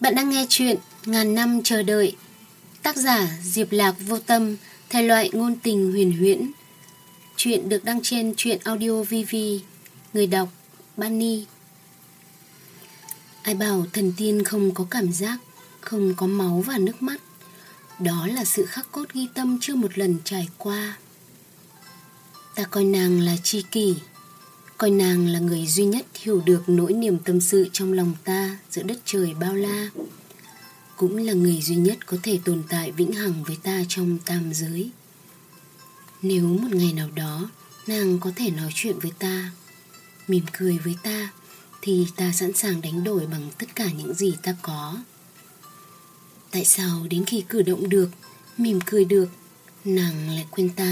Bạn đang nghe chuyện Ngàn năm chờ đợi. Tác giả Diệp Lạc Vô Tâm, Thể loại ngôn tình huyền huyễn. Chuyện được đăng trên chuyện audio VV Người đọc Bunny Ai bảo thần tiên không có cảm giác, Không có máu và nước mắt? Đó là sự khắc cốt ghi tâm chưa một lần trải qua. Ta coi nàng là chi kỷ Coi nàng là người duy nhất hiểu được nỗi niềm tâm sự trong lòng ta giữa đất trời bao la. Cũng là người duy nhất có thể tồn tại vĩnh hằng với ta trong tam giới. Nếu một ngày nào đó nàng có thể nói chuyện với ta, mỉm cười với ta, thì ta sẵn sàng đánh đổi bằng tất cả những gì ta có. Tại sao đến khi cử động được, mỉm cười được, nàng lại quên ta?